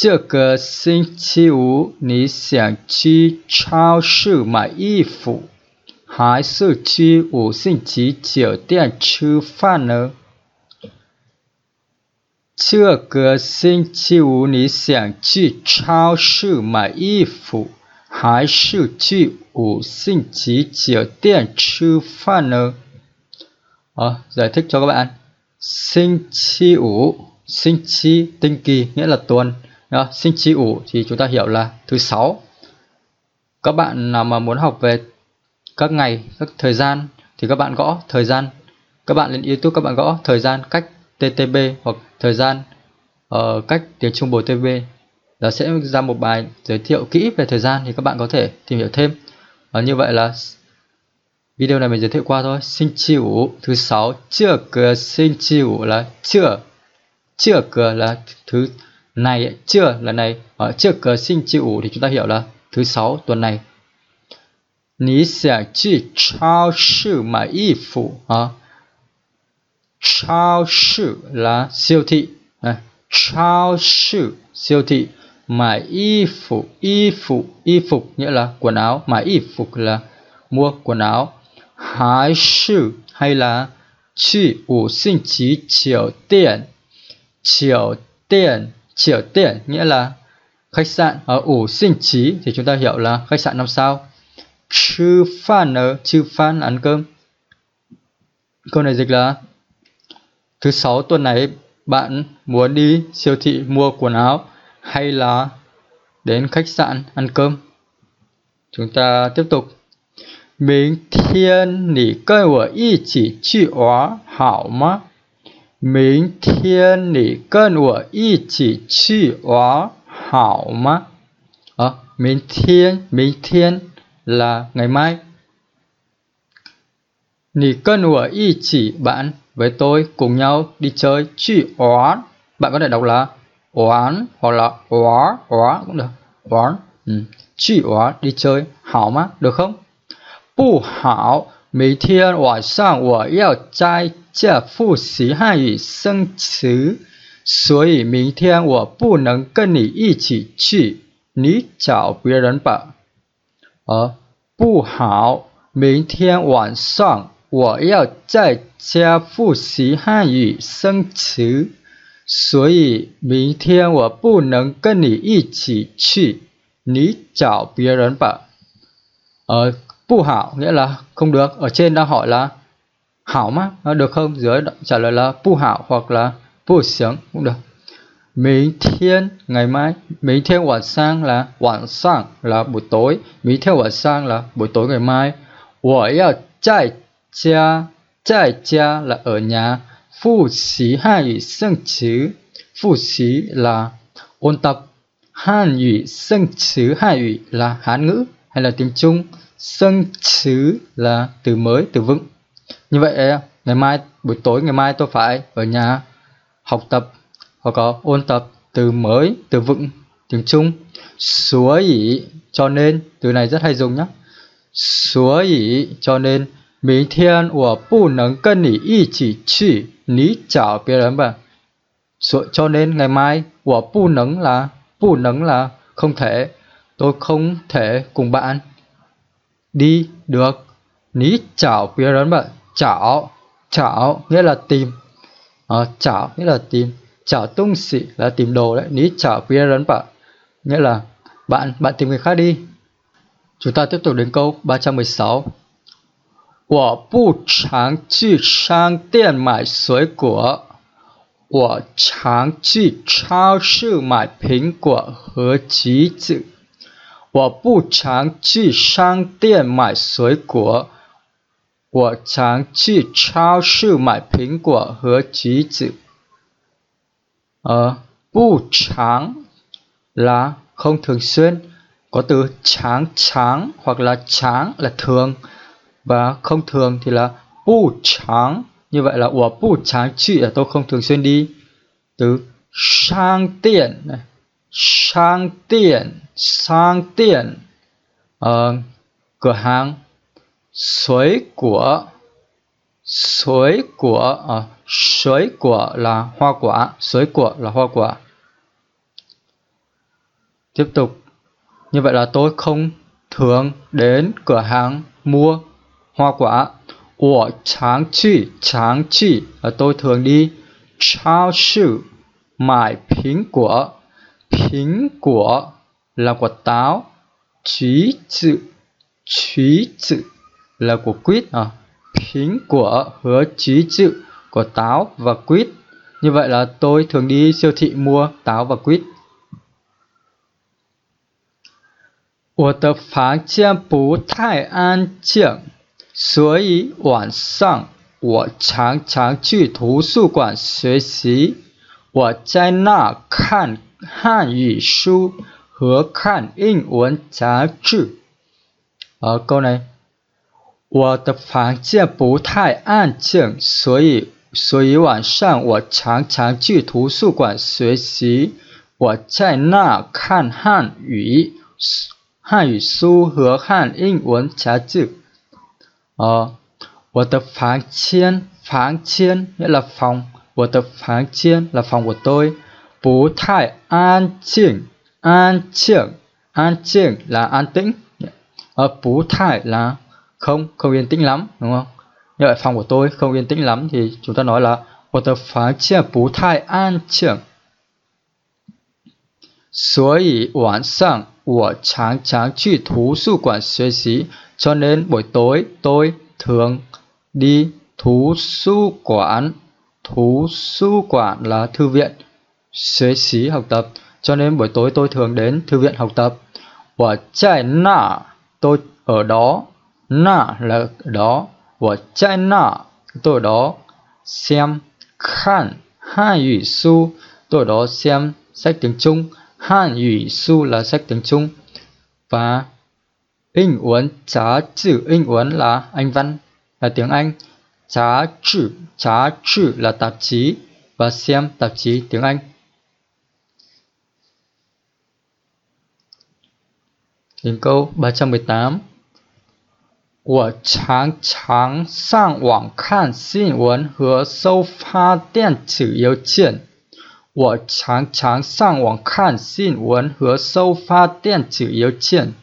这个星期五你想去超市买衣服，还是去五星级酒店吃饭呢？这个星期五你想去超市买衣服，还是去五星级酒店吃饭呢？好，来听，教各位，星期五，星期，星期，意思是周。Đó, sinh chi ủ thì chúng ta hiểu là thứ sáu. Các bạn nào mà muốn học về các ngày, các thời gian thì các bạn gõ thời gian. Các bạn lên YouTube các bạn gõ thời gian cách TTB hoặc thời gian uh, cách tiếng Trung Bồ TV là sẽ ra một bài giới thiệu kỹ về thời gian thì các bạn có thể tìm hiểu thêm. Và như vậy là video này mình giới thiệu qua thôi. Sinh chịu thứ sáu chưa cửa sinh chịu là chưa chưa cửa là thứ này chưa là này ở chưa cờ sinh chịu thì chúng ta hiểu là thứ sáu tuần này. Ní sẽ chi trao sư mà y phụ ờ. à, Trao sư là siêu thị ờ. à, Trao sư siêu thị Mà y phụ Y phụ Y phục nghĩa là quần áo Mà y phục là mua quần áo. Hái sư hay là Chi ủ sinh chỉ triều tiền Triều tiền triều tiển nghĩa là khách sạn ở ủ sinh trí thì chúng ta hiểu là khách sạn năm sao. Chư phan ở chư phan ăn cơm. Câu này dịch là thứ sáu tuần này bạn muốn đi siêu thị mua quần áo hay là đến khách sạn ăn cơm? Chúng ta tiếp tục. Mình thiên nỉ cơ của y chỉ chữ hóa hảo mà 明天你跟我一起去玩好吗？啊，明天，明天 là ngày mai. 你跟我一起 bạn với tôi cùng nhau đi chơi chi oán bạn có thể đọc là oán hoặc là oán oán cũng được oán ừ. chi oán đi chơi hảo má được không 不好明天晚上我要 在复习汉语生词所以明天我不能跟你一起去你找别人吧呃不好明天晚上我要在家复习汉语生词，所以明天我不能跟你一起去，你找别人吧。呃，不好 nghĩa là không được. Ở trên đã hỏi là hảo má, nó được không? Dưới trả lời là bu hảo hoặc là bu xiếng cũng được. Minh thiên ngày mai, Minh thiên 晚上 là 晚上 là buổi tối, Minh thiên 晚上 là buổi tối ngày mai. 我要在家在家 là ở nhà phụ xí Hàn ngữ sinh chữ phụ xí là ôn tập Hàn ngữ sinh chữ Hàn ngữ là Hán ngữ hay là tiếng Trung sinh chữ là từ mới từ vựng như vậy ngày mai, buổi tối ngày mai tôi phải ở nhà học tập, hoặc có ôn tập từ mới, từ vựng tiếng Trung. Xúa ý cho nên, từ này rất hay dùng nhé xúa ý cho nên Mí thiên của bù nâng cân nỉ y chỉ chỉ ní chảo bia đấm bà. Cho nên ngày mai của bù nâng là, bù nâng là không thể. Tôi không thể cùng bạn đi được. Ní chảo bia đấm bà chào, chào nghĩa là tìm, à, chào nghĩa là tìm, chào tung sĩ là tìm đồ đấy, ní chào biệt 人 bạn nghĩa là bạn bạn tìm người khác đi. Chúng ta tiếp tục đến câu 316. 我不常去商店买水果，我常去超市买苹果和橘子。我不常去商店买水果， 我常去超市买苹果和橘子。Ờ, bu tráng là không thường xuyên, có từ tráng tráng hoặc là tráng là thường và không thường thì là bu tráng như vậy là của bu tráng chị là tôi không thường xuyên đi từ sang tiện này sang tiện sang tiện uh, cửa hàng suối của suối của ờ, à, suối của là hoa quả. Suối của là hoa quả. Tiếp tục. Như vậy là tôi không thường đến cửa hàng mua hoa quả. Của tráng chi tráng chi. Là tôi thường đi trao sư mải pính của pính của là quả táo. Trí chữ trí chữ là của quýt à. Phính của hứa chí tự của táo và quýt. Như vậy là tôi thường đi siêu thị mua táo và quýt. 我的房间不太安静，所以晚上我常常去图书馆学习。我在那看汉语书和看英文杂志。而 câu này 我的房间不太安静，所以所以晚上我常常去图书馆学习。我在那看汉语汉语书和汉英文杂志。呃，我的房间，房间 nghĩa là phòng，我的房间 là phòng của tôi，不太安静，安静，安静 là an tĩnh, ở bú thải là không, không yên tĩnh lắm, đúng không? Như vậy phòng của tôi không yên tĩnh lắm thì chúng ta nói là 我的房间不太安静。所以晚上我常常去图书馆学习，cho nên buổi tối tôi thường đi thú su quản. Thú su quản là thư viện, xuế xí học tập. Cho nên buổi tối tôi thường đến thư viện học tập. Và chạy nạ, tôi ở đó. na là đó. Và chạy na tôi đó. Xem, khan hai yu su, tôi đó xem sách tiếng Trung. Han yu su là sách tiếng Trung và in uẩn trá chữ in uẩn là Anh văn là tiếng Anh trá chữ trá chữ là tạp chí và xem tạp chí tiếng Anh Đến câu 318我常常上网看新闻和收发电子邮件。我常常上网看新闻和收发电子邮件。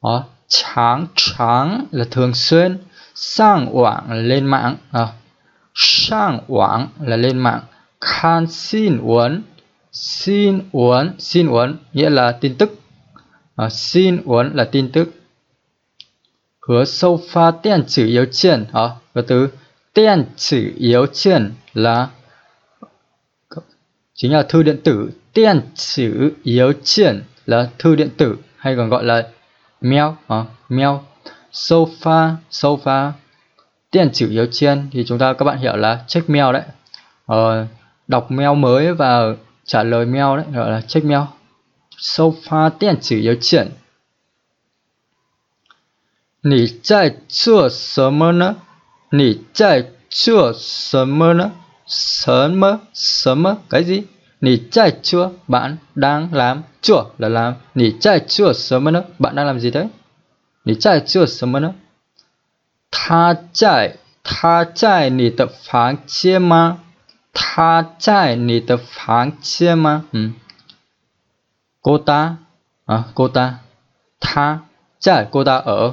Đó, Tráng tráng là thường xuyên, sang quảng là lên mạng, à, sang quảng là lên mạng, khan xin uốn, xin uốn, xin uốn nghĩa là tin tức, à, xin uốn là tin tức. Hứa sâu điện tử à, và từ điện tử yếu kiện là chính là thư điện tử điện tử yếu kiện là thư điện tử hay còn gọi là mail à, mail sofa sofa điện tử yếu kiện thì chúng ta các bạn hiểu là check mail đấy。Ờ, đọc mail mới và trả lời mail đấy gọi là check mail sofa điện tử yếu kiện 你在做什么呢？你在做什么呢？什么什么 cái gì? Nì chạy chua bạn đang làm chua là làm nì chạy chua sớm nữa bạn đang làm gì đấy? Nì chạy chua sớm nữa. Tha chạy tha chạy nì tập phán chia mà tha chạy nì tập phán chia mà ừ. cô ta à, cô ta tha chạy cô ta ở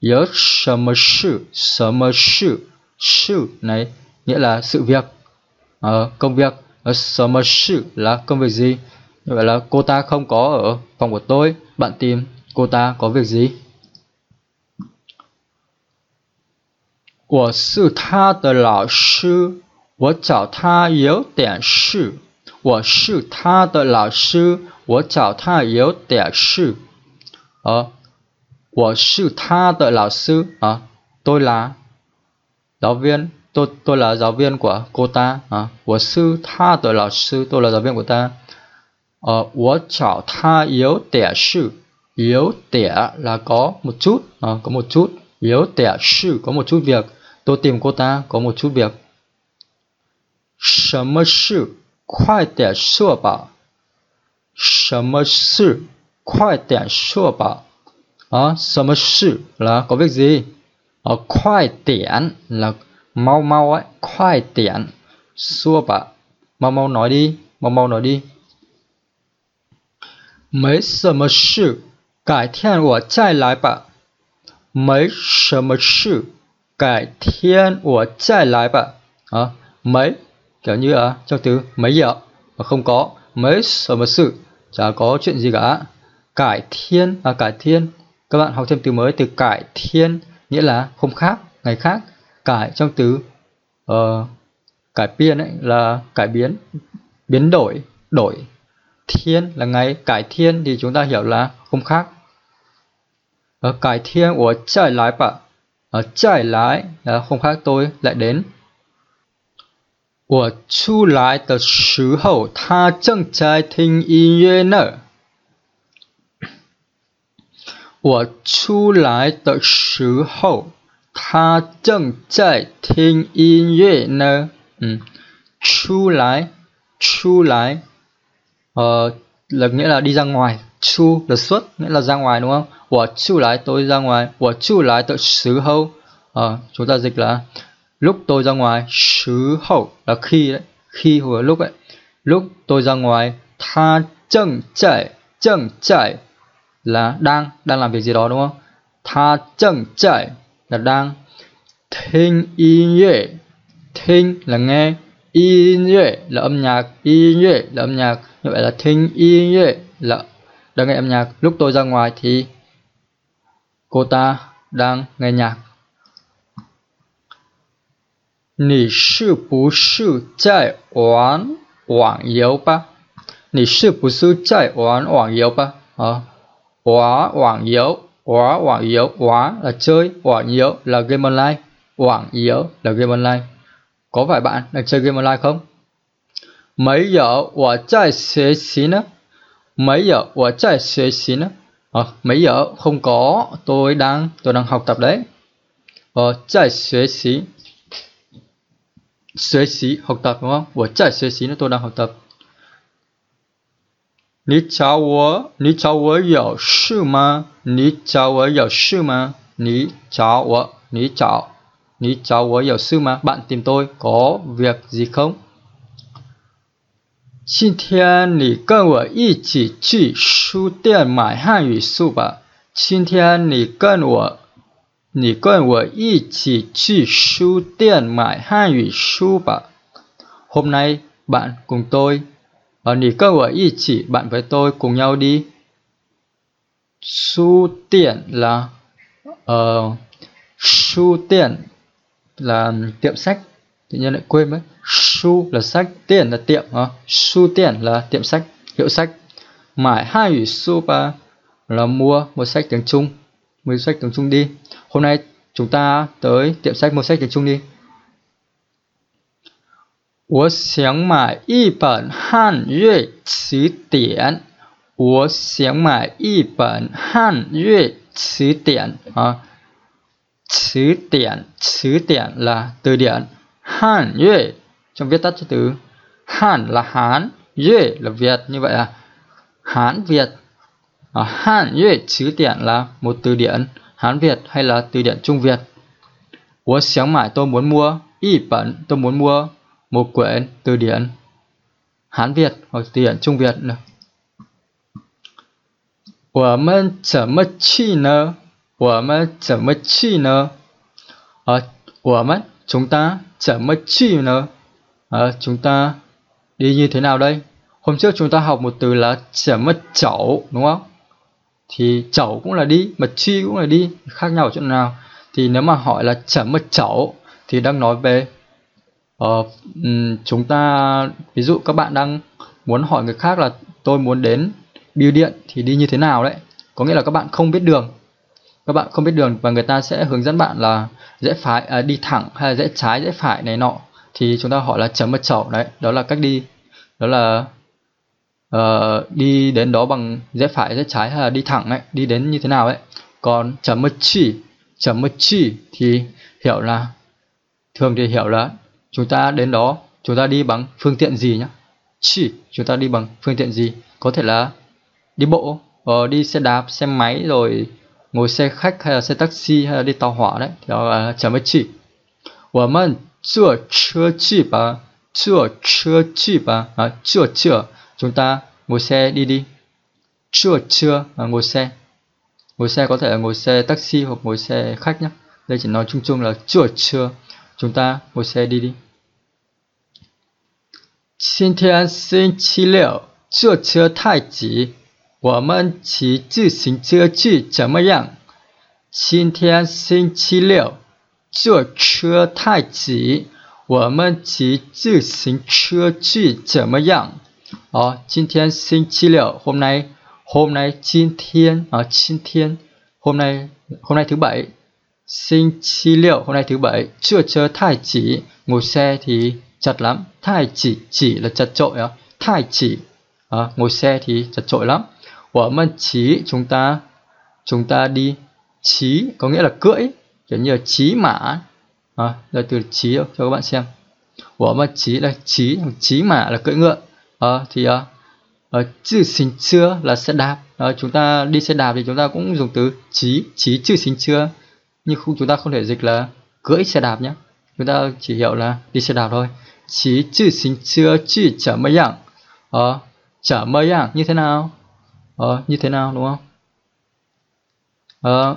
Có 什么事？什么事？事 này nghĩa là sự việc uh, công việc uh, summer sự là công việc gì như vậy là cô ta không có ở phòng của tôi bạn tìm cô ta có việc gì 我是他的老师，我找他有点事。我是他的老师，我找他有点事。呃， 我是他的老师啊，tôi là giáo viên tôi tôi là giáo viên của cô ta à, 我是她的老师 tôi là giáo viên của ta ờ, 我找她有点事 yếu tẻ là có một chút à, có một chút yếu tẻ sự có một chút việc tôi tìm cô ta có một chút việc 什么事快点说吧什么事快点说吧 Ờ, đó sớm sự là có việc gì? Ở khoai tiễn là mau mau ấy khoai tiễn. Xua bà mau mau nói đi mau mau nói đi. Mấy sớm sự cải thiện của chạy lại bà. Mấy sớm sự cải thiện của chạy lại bà. Đó, mấy kiểu như là trong từ mấy giờ mà không có. Mấy sớm sự chả có chuyện gì cả. Cải thiên là cải thiên các bạn học thêm từ mới từ cải thiên nghĩa là hôm khác ngày khác cải trong từ uh, cải biên ấy là cải biến biến đổi đổi thiên là ngày cải thiên thì chúng ta hiểu là hôm khác ở cải thiên của chạy lái bạ ở chạy lái là hôm khác tôi lại đến 我出来的时候，他正在听音乐呢。 我出来的时候，他正在听音乐呢。嗯，出来，出来，呃 là nghĩa là đi ra ngoài chu là xuất nghĩa là ra ngoài đúng không của chu lái tôi ra ngoài của chu lái tự sứ hậu à, chúng ta dịch là lúc tôi ra ngoài sứ hậu là khi đấy khi hoặc lúc ấy lúc tôi ra ngoài tha chân chạy chân chạy là đang đang làm việc gì đó đúng không tha chân chạy là đang thinh y nhuệ thinh là nghe y nhuệ là âm nhạc y nhuệ là âm nhạc như vậy là thinh y nhuệ là đang nghe âm nhạc lúc tôi ra ngoài thì cô ta đang nghe nhạc 你是不是在玩网游吧？你是不是在玩网游吧？啊， Quá quảng yếu Quá quảng yếu Quá là chơi. Quảng yếu là game online. Quảng yếu là game online. Có phải bạn đang chơi game online không? Mấy giờ Quả chạy xế xí nữa? Mấy giờ Quả chạy xế xí nữa? À, Mấy giờ? Không có. Tôi đang Tôi đang học tập đấy. Ờ chạy xế xí. Xế xí học tập đúng không? Quả chạy xế xí nữa tôi đang học tập. 你找我，你找我有事吗？你找我有事吗？你找我，你找，你找我有事吗？Bạn tìm tôi có việc gì không? 今天你跟我一起去书店买汉语书吧。今天你跟我你跟我一起去书店买汉语书吧。Hôm nay bạn cùng tôi, Ờ, ở nì cơ của y chỉ bạn với tôi cùng nhau đi. Su tiện là uh, su tiện là tiệm sách. Tự nhiên lại quên mất. Su là sách, tiền là tiệm. Uh, su tiện là tiệm sách, hiệu sách. Mãi hai ủy su ba là mua một sách tiếng Trung. Mua sách tiếng Trung đi. Hôm nay chúng ta tới tiệm sách mua sách tiếng Trung đi. 我想买一本汉乐词典。我想买一本汉乐词典啊。词典,词典 là từ điển. Hàn Yue trong viết tắt cho từ Hàn là Hán, Yue là Việt. Như vậy là Hán Việt. À, Hàn Yue chữ điển là một từ điển Hán Việt hay là từ điển Trung Việt. Ủa sáng mãi tôi muốn mua y bẩn, tôi muốn mua một quyển từ điển Hán Việt hoặc từ điển Trung Việt nữa. 我们怎么去呢？我们怎么去呢？呃，我们 chúng ta 怎么去呢？呃，chúng ta đi như thế nào đây? Hôm trước chúng ta học một từ là 怎么走đúng không? thì chẩu cũng là đi mà chi cũng là đi khác nhau ở chỗ nào thì nếu mà hỏi là chẩm mà chẩu thì đang nói về uh, chúng ta ví dụ các bạn đang muốn hỏi người khác là tôi muốn đến bưu điện thì đi như thế nào đấy? Có nghĩa là các bạn không biết đường. Các bạn không biết đường và người ta sẽ hướng dẫn bạn là rẽ phải à, đi thẳng hay là rẽ trái rẽ phải này nọ. Thì chúng ta hỏi là chấm một chậu đấy đó là cách đi. Đó là uh, đi đến đó bằng rẽ phải rẽ trái hay là đi thẳng ấy đi đến như thế nào ấy. Còn chấm mật chi chấm mật chi thì hiểu là thường thì hiểu là chúng ta đến đó chúng ta đi bằng phương tiện gì nhá? Chỉ chúng ta đi bằng phương tiện gì? Có thể là đi bộ ờ, đi xe đạp xe máy rồi ngồi xe khách hay là xe taxi hay là đi tàu hỏa đấy. Thì đó là chấm với chỉ. Và mình chưa chưa chỉ bà. Chưa chưa chỉ bà. Chưa chưa. Chúng ta ngồi xe đi đi. Chưa chưa à, ngồi xe. Ngồi xe có thể là ngồi xe taxi hoặc ngồi xe khách nhé đây chỉ nói chung chung là chưa chưa. Chúng ta ngồi xe đi đi. 今天星期六，坐车太挤，我们骑自行车去怎么样？今天星期六，坐车太挤，我们骑自行车去怎么样？哦，今天星期六，hôm nay hôm nay 今天啊，今天 hôm nay hôm nay thứ bảy. Sinh chi liệu hôm nay thứ bảy. Chưa chờ thai chỉ. Ngồi xe thì chặt lắm. Thai chỉ chỉ là chặt trội á thai chỉ. À, ngồi xe thì chặt trội lắm. Của mình chí chúng ta chúng ta đi chí có nghĩa là cưỡi kiểu như là chí mã. À, là từ chí cho các bạn xem. Của mình chí là chí chí mã là cưỡi ngựa. À, thì à, uh, chữ xính chưa là xe đạp. Uh, chúng ta đi xe đạp thì chúng ta cũng dùng từ chí chí chữ xính chưa nhưng không chúng ta không thể dịch là cưỡi xe đạp nhé chúng ta chỉ hiểu là đi xe đạp thôi chí chữ xính chưa chữ chở mấy dạng ờ chở mấy dạng như thế nào ờ như thế nào đúng không ờ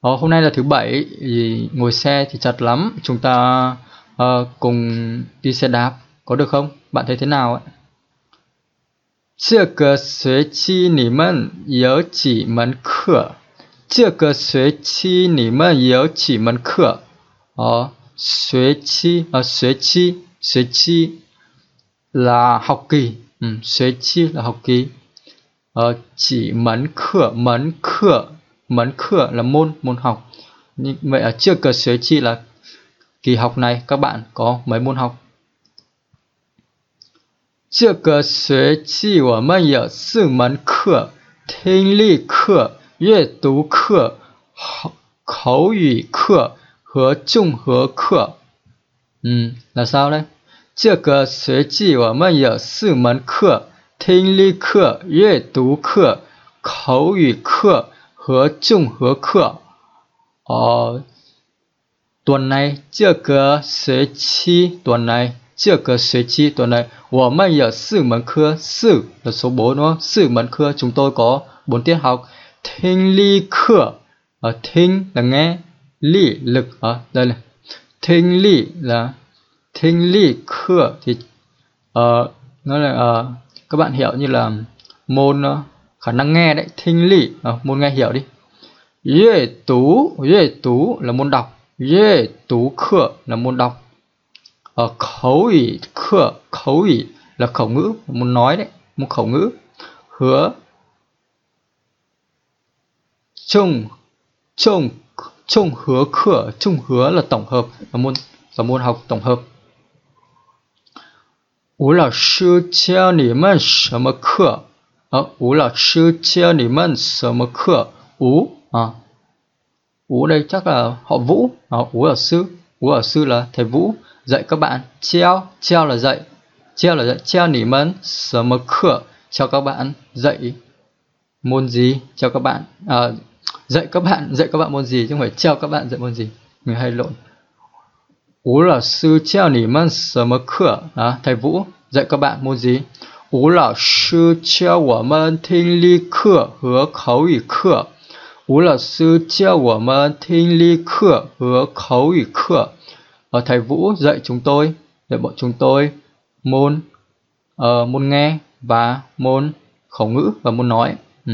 ờ, hôm nay là thứ bảy thì ngồi xe thì chặt lắm chúng ta uh, cùng đi xe đạp có được không bạn thấy thế nào ạ 这个学期你们有几门课？ 这个学期你们有几门课？哦，学期啊，学期学期 là học kỳ, ừ, 学期 là học kỳ. Ờ, chỉ mấn khở, mấn khở, mấn khở là môn, môn học. Như vậy ở trước cơ sở chi là kỳ học này các bạn có mấy môn học? 这个学期我们有四门课：听力课、 阅读课、口语课和综合课。嗯，那啥呢？这个学期我们有四门课：听力课、阅读课、口语课和综合课。哦，短来这个学期，短来这个学期，短来我们有四门课，四，那说不呢？四门课，从德国，本天好。Thinh ly khở ở ờ, thinh là nghe, ly lực ở đây này. Thinh ly là thinh ly khở thì uh, nó là uh, các bạn hiểu như là môn uh, khả năng nghe đấy, thinh ly uh, môn nghe hiểu đi. Yue tú, yue tú là môn đọc, yue tú khở là môn đọc. Ờ, khẩu ủy khở khẩu ủy là khẩu ngữ môn nói đấy môn khẩu ngữ. Hứa chung chung chung hứa khở chung hứa là tổng hợp là môn là môn học tổng hợp 吴老师教你们什么课？呃，吴老师教你们什么课？吴 à, Vũ đây chắc là họ Vũ, à, Vũ ở sư, Vũ ở sư là thầy Vũ dạy các bạn treo treo là dạy treo là dạy treo nỉ mân sở mơ khở cho các bạn dạy môn gì cho các bạn à, dạy các bạn dạy các bạn môn gì chứ không phải treo các bạn dạy môn gì. Mình hay lộn. Ú là sư treo nỉ mân sở mơ cửa đó, thầy Vũ dạy các bạn môn gì? Ú là sư treo của mân thinh ly cửa hứa khấu ủy cửa Ú là sư treo của mân thinh ly cửa hứa khấu ủy cửa ở thầy Vũ dạy chúng tôi dạy bọn chúng tôi môn uh, môn nghe và môn khẩu ngữ và môn nói. Ừ.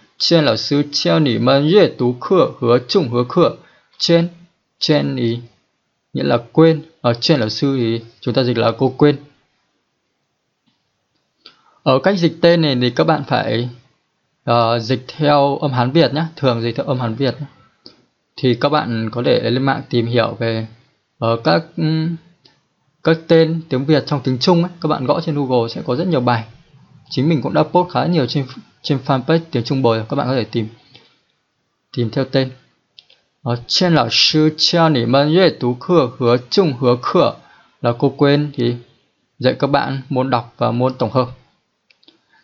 ，Chen 老师教你们阅读课和综合课。Chen Chen ý nghĩa là quên. Ở Chen lão sư thì chúng ta dịch là cô quên. Ở cách dịch tên này thì các bạn phải uh, dịch theo âm Hán Việt nhé, thường dịch theo âm Hán Việt. Thì các bạn có thể lên mạng tìm hiểu về uh, các um, các tên tiếng Việt trong tiếng Trung ấy, các bạn gõ trên Google sẽ có rất nhiều bài. Chính mình cũng đã post khá nhiều trên trên fanpage tiếng Trung Bồi các bạn có thể tìm tìm theo tên. Đó, trên là sư cho nỉ mân dễ tú khửa hứa chung hứa khửa là cô quên thì dạy các bạn môn đọc và môn tổng hợp.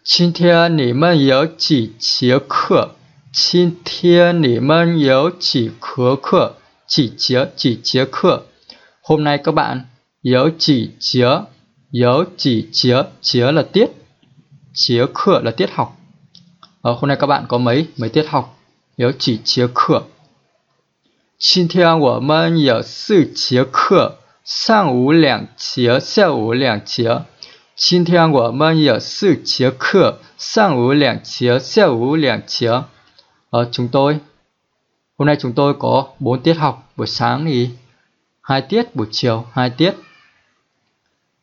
Xin thiên nỉ mân yếu chỉ chía khửa Xin thiên nỉ mân yếu chỉ khứa khửa Chỉ chía chỉ chía khửa Hôm nay các bạn yếu chỉ chía Yếu chỉ chía Chía là tiết. Chía khửa là tiết học. Ờ, hôm nay các bạn có mấy mấy tiết học yếu chỉ chứa cửa. Xin theo của mình yếu sư chứa cửa, sang ủ lẻng chứa, sau ủ lẻng chứa. Xin theo của mình yếu sư chứa cửa, sang ủ lẻng chứa, sau ủ lẻng chứa. Ờ, chúng tôi, hôm nay chúng tôi có bốn tiết học, buổi sáng thì hai tiết, buổi chiều hai tiết.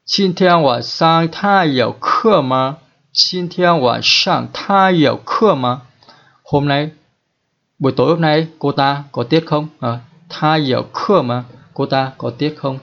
Xin theo của sang thai yếu cửa mà. 今天晚上他有课吗？Hôm nay buổi tối hôm nay cô ta có tiết không? À, tha có khơ mà cô ta có tiết không?